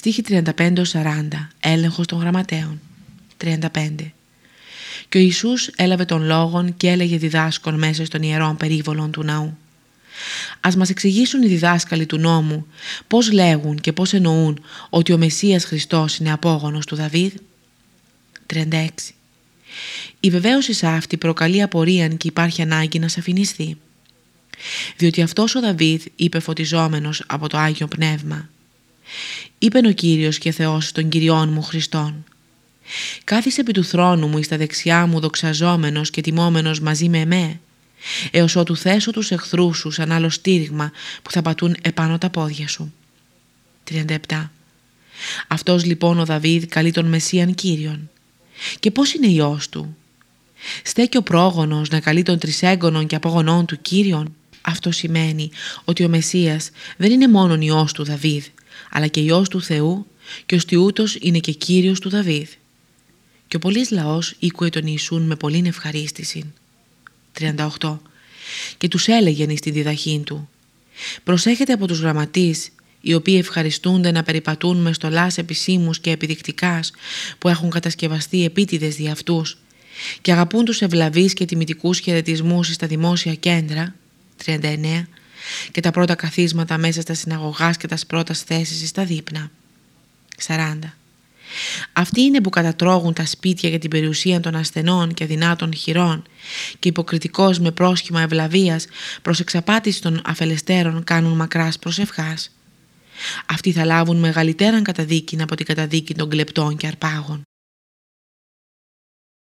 Στίχη 35-40. Έλεγχος των γραμματέων. 35. Και ο Ιησούς έλαβε τον λόγον και έλεγε διδάσκων μέσα στον ιερών περίβολων του ναού. Ας μας εξηγήσουν οι διδάσκαλοι του νόμου πώς λέγουν και πώς εννοούν ότι ο Μεσσίας Χριστός είναι απόγονος του Δαβίδ. 36. Η βεβαίωσης σε αυτή προκαλεί απορία και υπάρχει ανάγκη να σαφινιστεί. Διότι αυτός ο Δαβίδ είπε φωτιζόμενος από το Άγιο Πνεύμα «Είπεν ο Κύριος και Θεός των Κυριών μου Χριστών Κάθισε επί του θρόνου μου εις τα δεξιά μου δοξαζόμενος και τιμόμενος μαζί με εμέ έως ότου θέσω τους εχθρούς σου σαν άλλο στήριγμα που θα πατούν επάνω τα πόδια σου». 37. Αυτός λοιπόν ο Δαβίδ καλεί τον Μεσσίαν Κύριον. Και πώς είναι ιός του; Στέκει ο πρόγονος να καλεί τον τρισέγγονον και απόγονόν του Κύριον. Αυτό σημαίνει ότι ο Μεσσίας δεν είναι μόνο ιός του Δαβίδ, αλλά και ιός του Θεού και ο στιούτος είναι και Κύριος του Δαβίδ. Και ο πολλής λαός οίκουε τον Ιησούν με πολλήν ευχαρίστηση. 38. Και τους έλεγεν εις τη διδαχή του «Προσέχετε από τους γραμματείς οι οποίοι ευχαριστούνται να περιπατούν μες στολάς επισήμους και επιδεικτικάς που έχουν κατασκευαστεί επίτηδες δι' αυτούς και αγαπούν τους ευλαβείς και τιμητικούς χαιρετισμούς στα δημόσια κέντρα 39 και τα πρώτα καθίσματα μέσα στα συναγωγάς και τα πρώτα θέσεις στα δείπνα 40 αυτοί είναι που κατατρώγουν τα σπίτια για την περιουσία των ασθενών και αδυνάτων χειρών και υποκριτικός με πρόσχημα ευλαβίας προς εξαπάτηση των αφελεστέρων κάνουν μακράς προσευχάς. Αυτοί θα λάβουν μεγαλύτεραν καταδίκη από την καταδίκη των κλεπτών και αρπάγων.